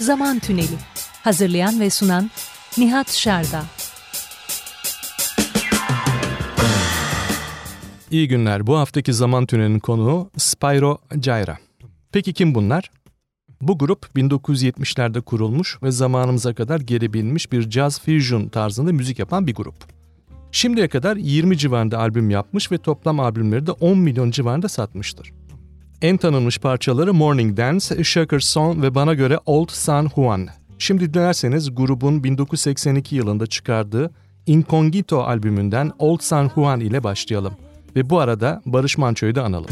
Zaman Tüneli Hazırlayan ve sunan Nihat Şarda İyi günler. Bu haftaki Zaman Tüneli'nin konuğu Spyro Gyra. Peki kim bunlar? Bu grup 1970'lerde kurulmuş ve zamanımıza kadar gelebilmiş bir jazz fusion tarzında müzik yapan bir grup. Şimdiye kadar 20 civarında albüm yapmış ve toplam albümleri de 10 milyon civarında satmıştır. En tanınmış parçaları Morning Dance, Shaker Song ve bana göre Old San Juan. Şimdi dilerseniz grubun 1982 yılında çıkardığı Incognito albümünden Old San Juan ile başlayalım. Ve bu arada Barış Manço'yu da analım.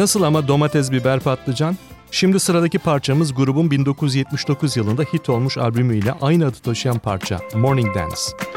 Nasıl ama domates, biber, patlıcan? Şimdi sıradaki parçamız grubun 1979 yılında hit olmuş albümüyle aynı adı taşıyan parça Morning Dance.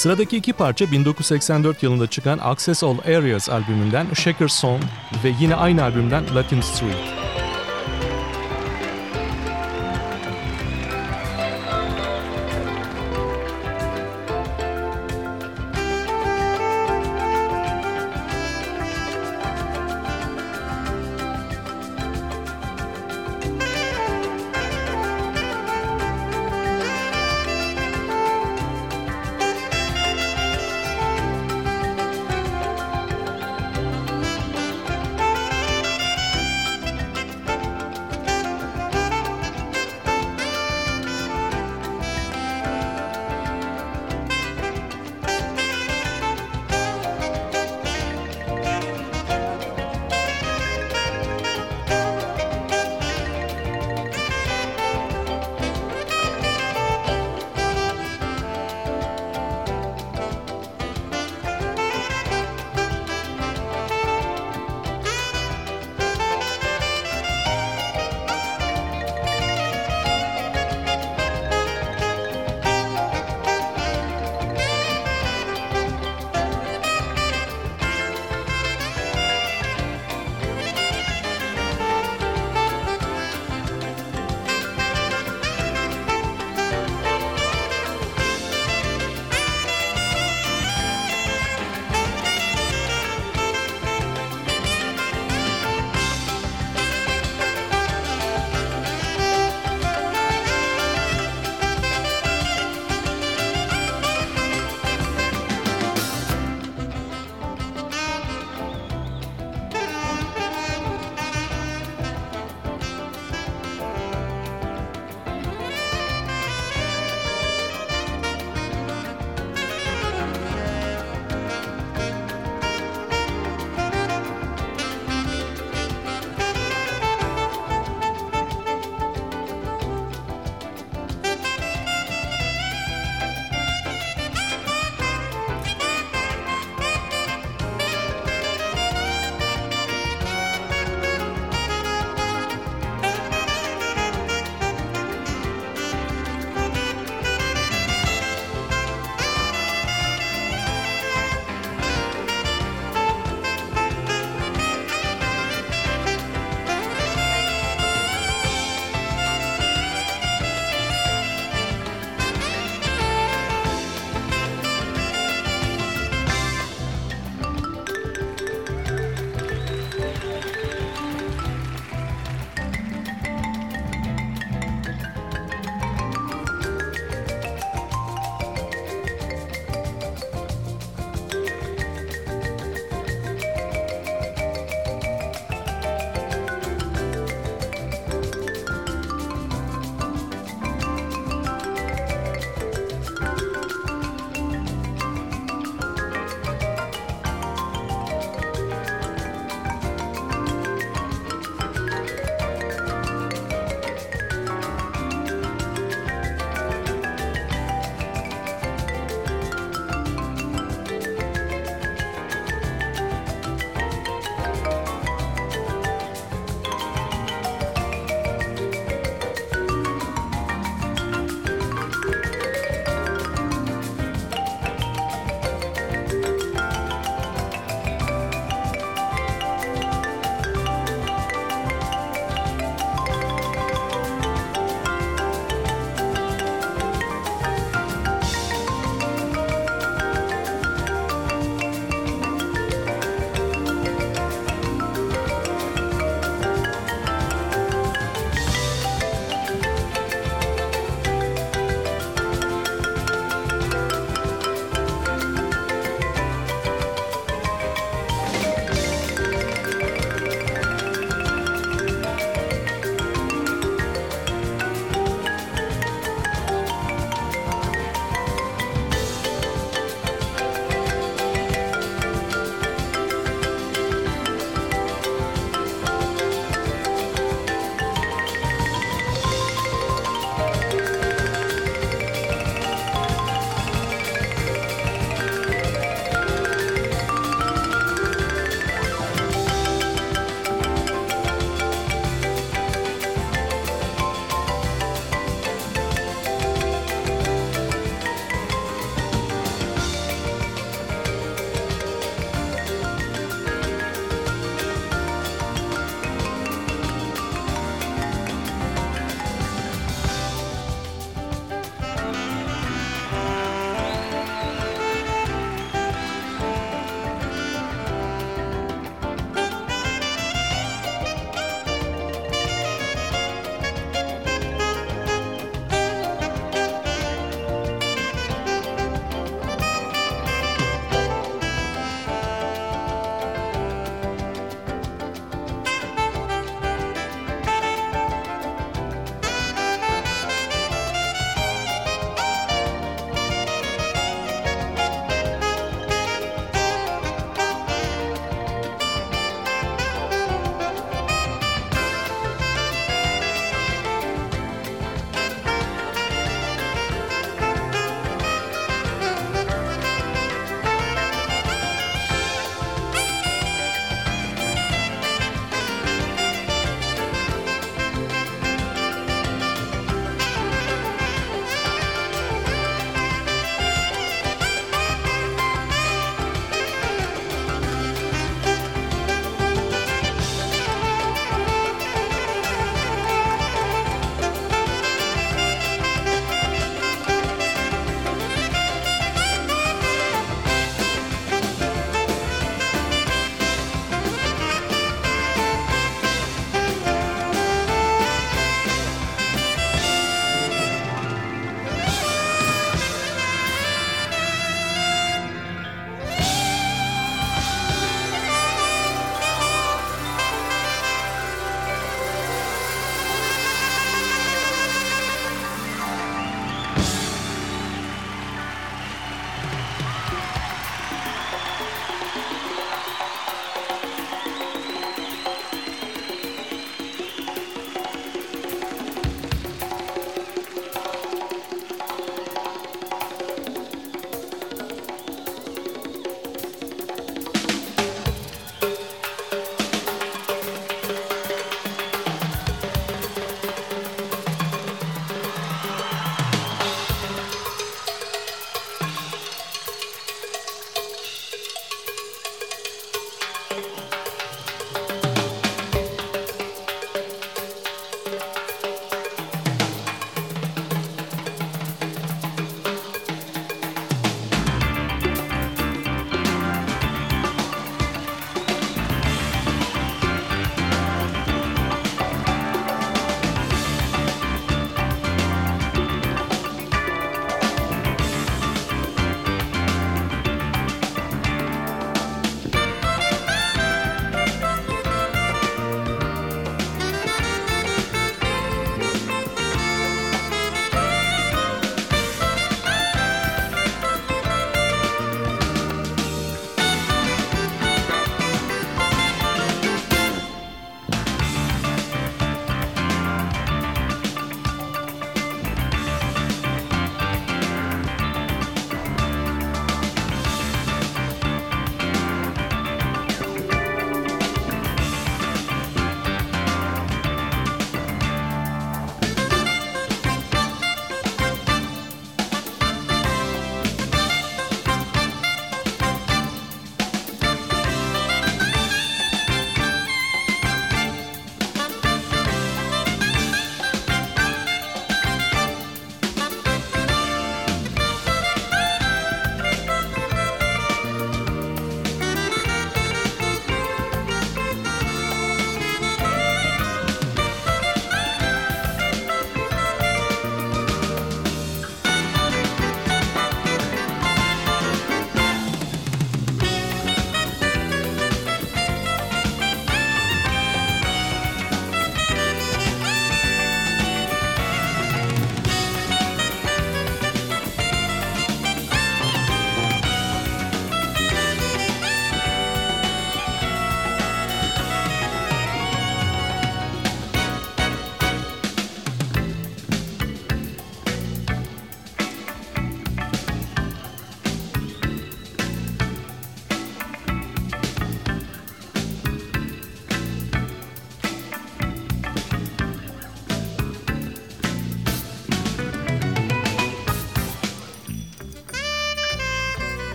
Sıradaki iki parça 1984 yılında çıkan Access All Areas albümünden Shaker Song ve yine aynı albümden Latin Street.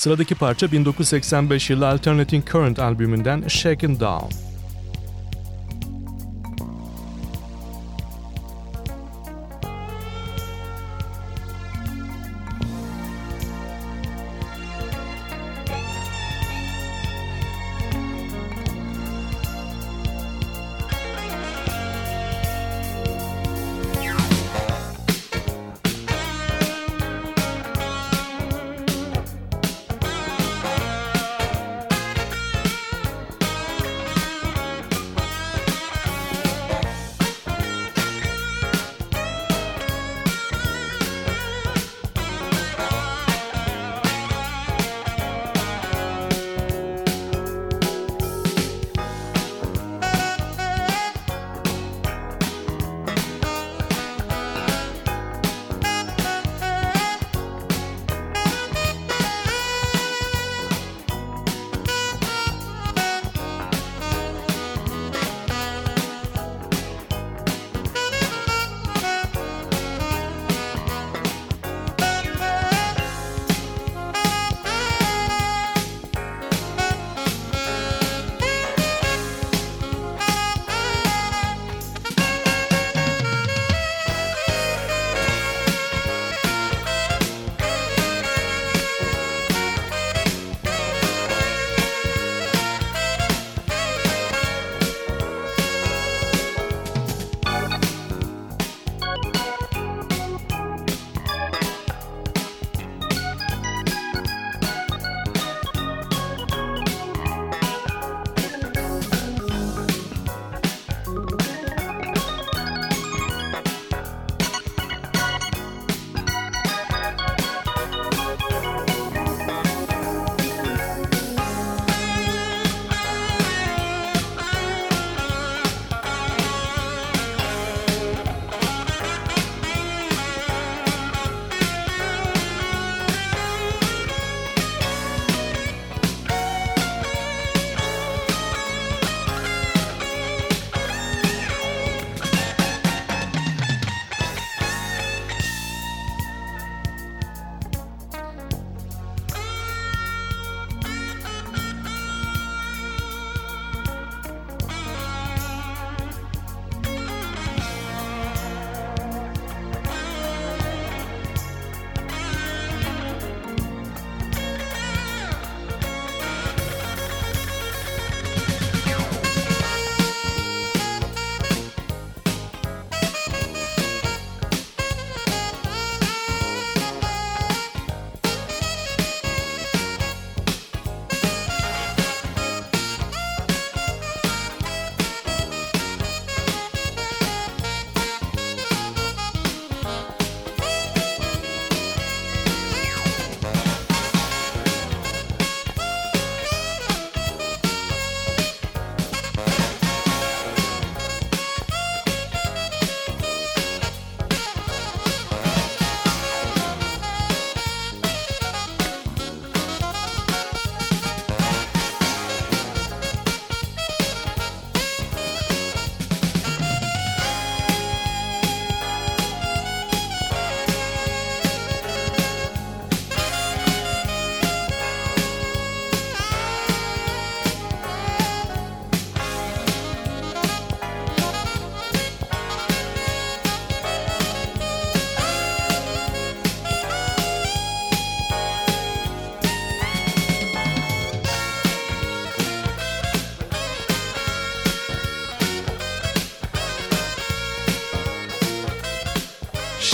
Sıradaki parça 1985 yılı Alternating Current albümünden Shaken Down.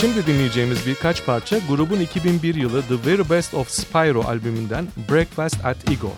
Şimdi dinleyeceğimiz birkaç parça grubun 2001 yılı The Very Best of Spyro albümünden Breakfast at Igor.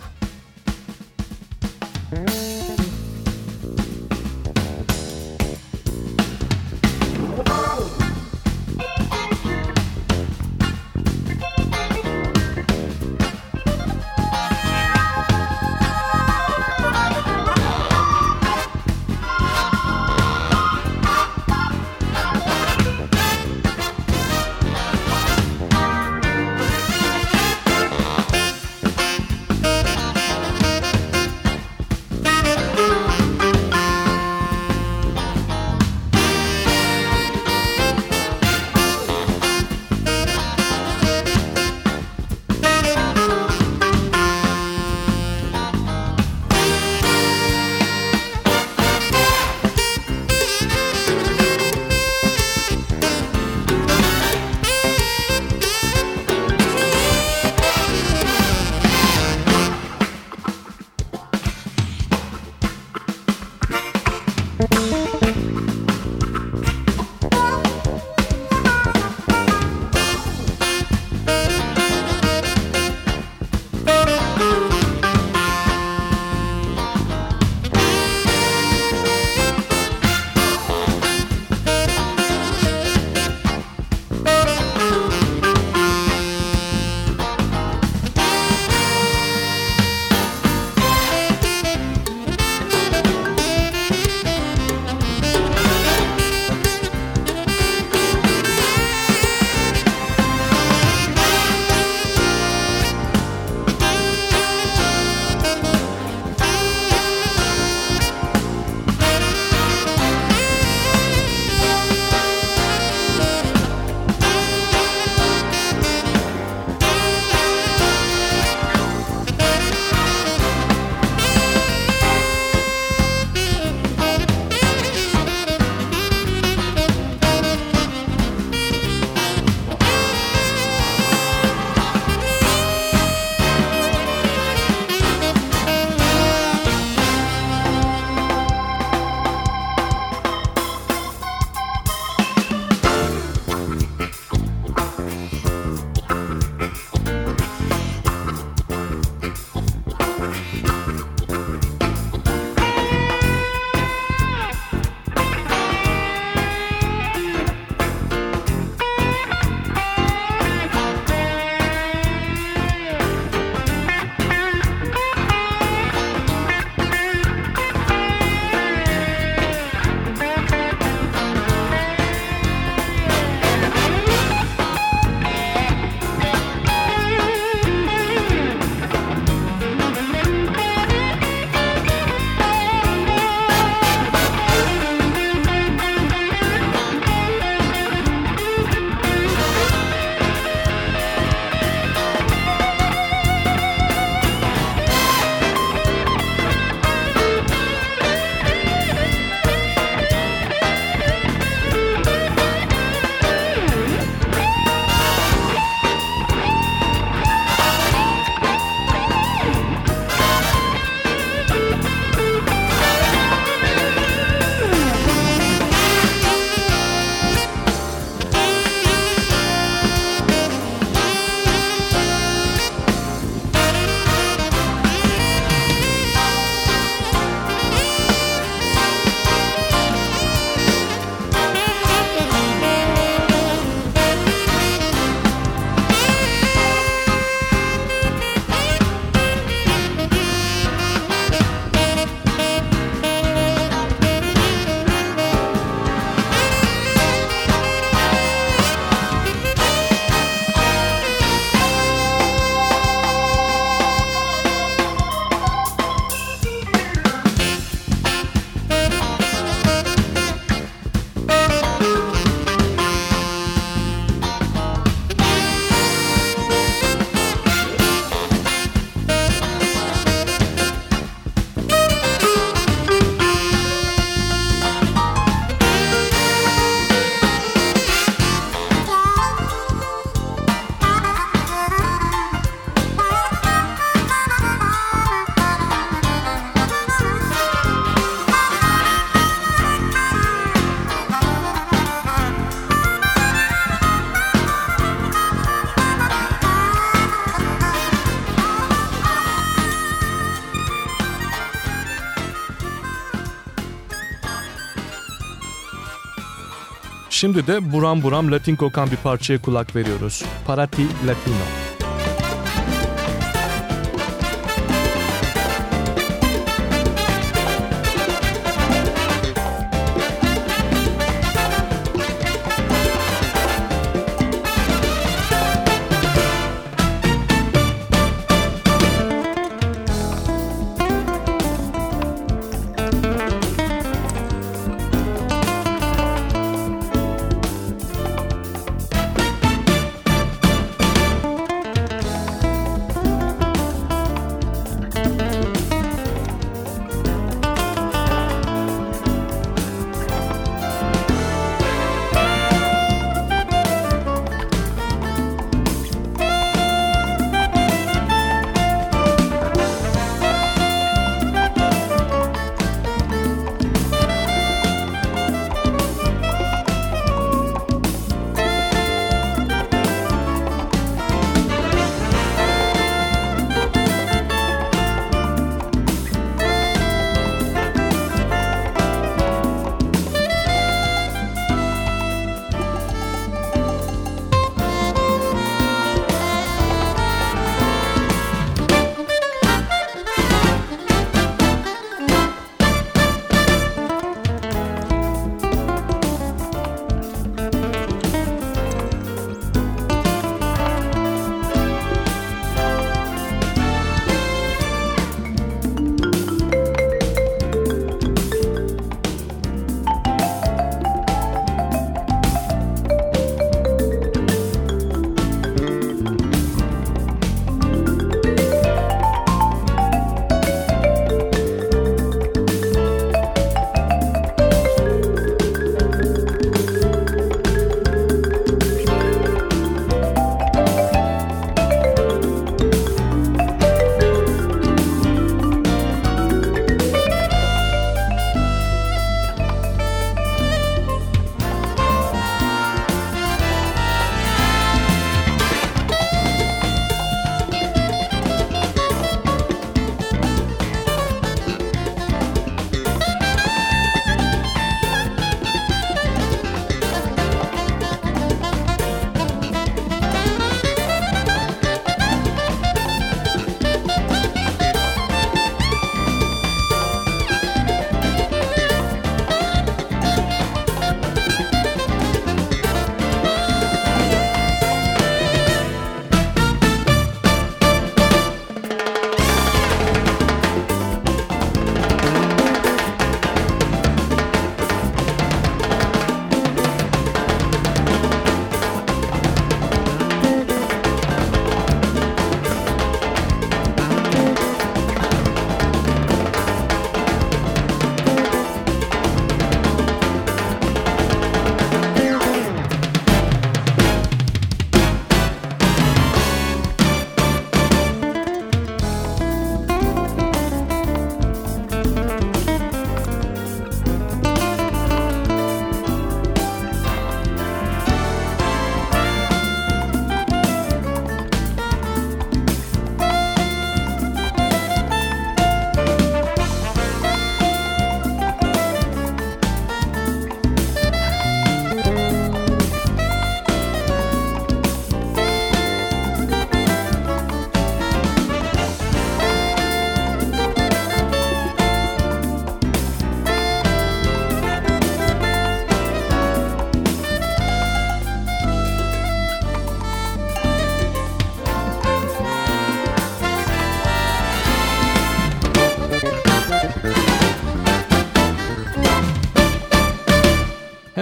Şimdi de buram buram Latin kokan bir parçaya kulak veriyoruz. Parati Latino.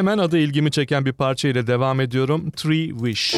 Hemen adı ilgimi çeken bir parça ile devam ediyorum. Three Wish.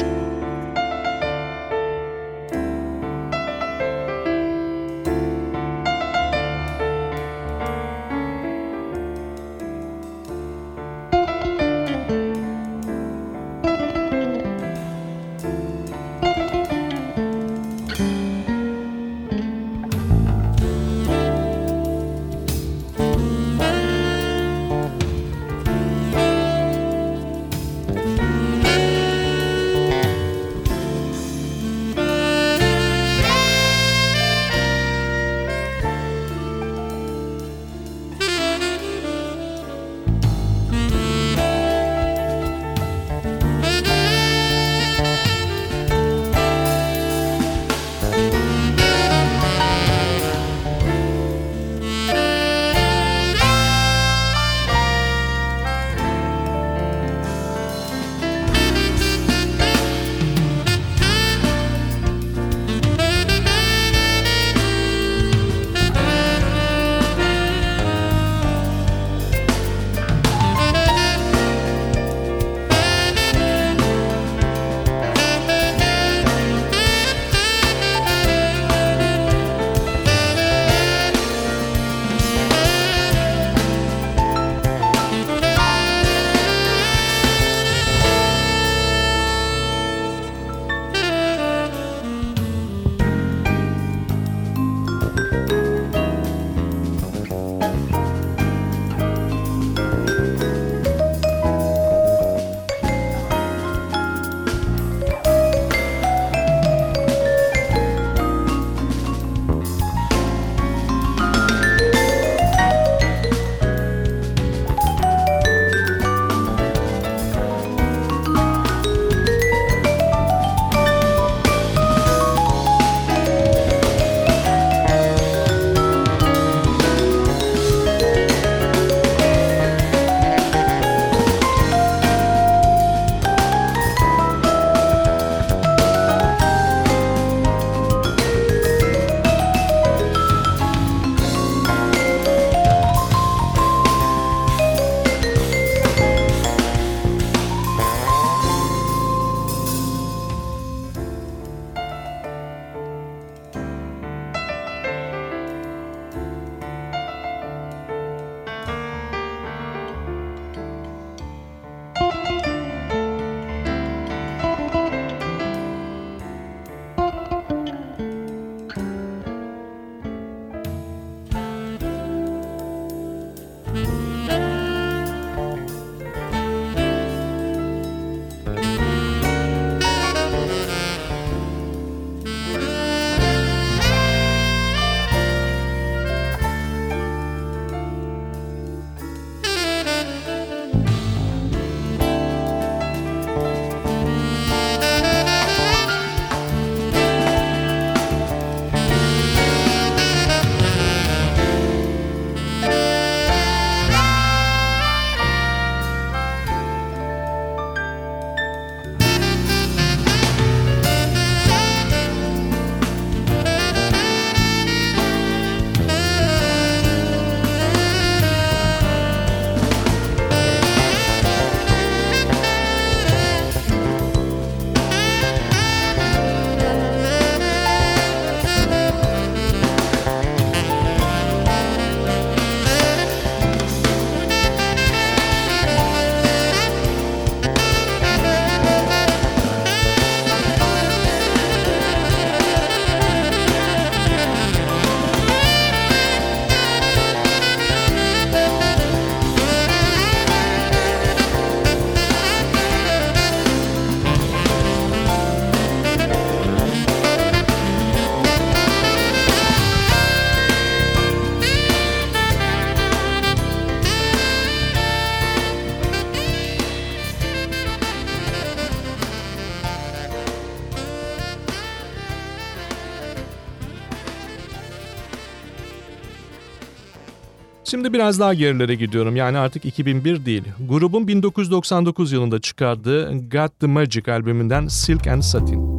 Şimdi biraz daha gerilere gidiyorum. Yani artık 2001 değil. Grubun 1999 yılında çıkardığı Got the Magic albümünden Silk and Satin.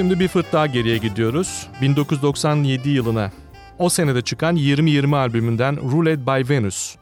Şimdi bir fırt daha geriye gidiyoruz. 1997 yılına. O senede çıkan 2020 albümünden Roulette by Venus.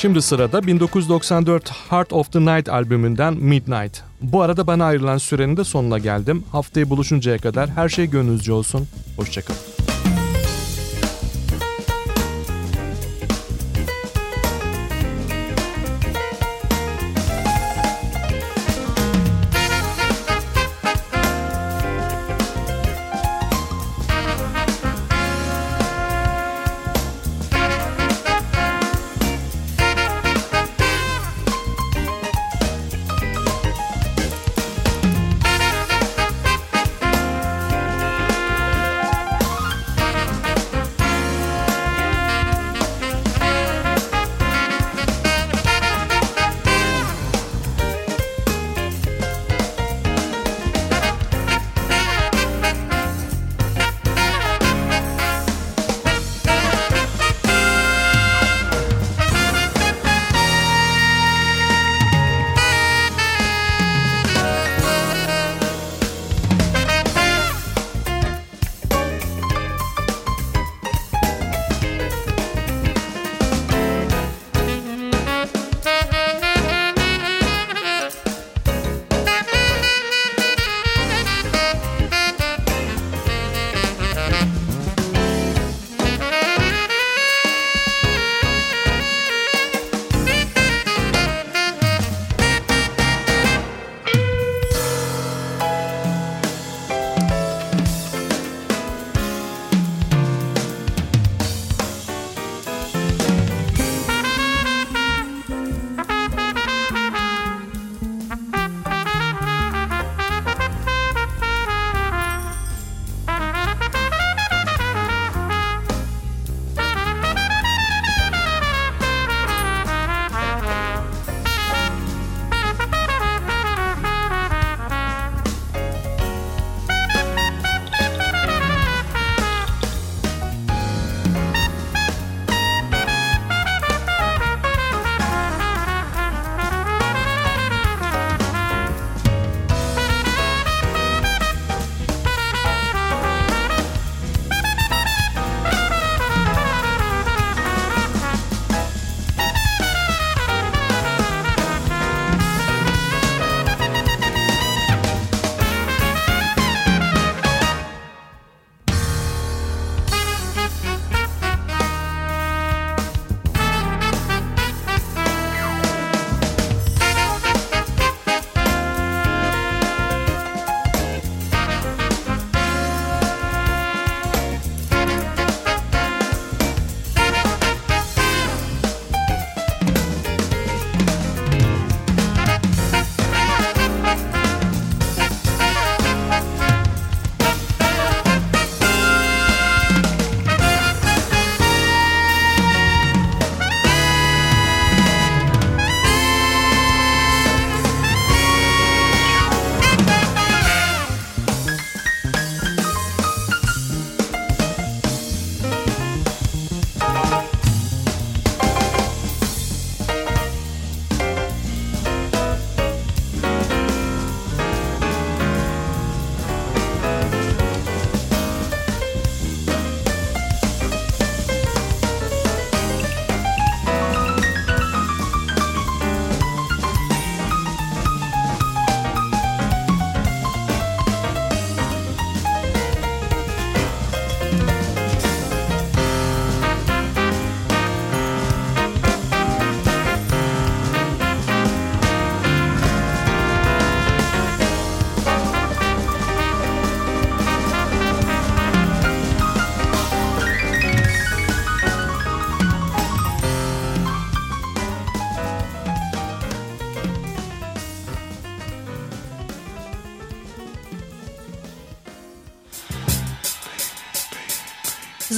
Şimdi sırada 1994 Heart of the Night albümünden Midnight. Bu arada bana ayrılan sürenin de sonuna geldim. Haftaya buluşuncaya kadar her şey gönlünüzce olsun. Hoşçakalın.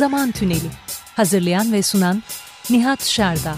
Zaman Tüneli. Hazırlayan ve sunan Nihat Şarda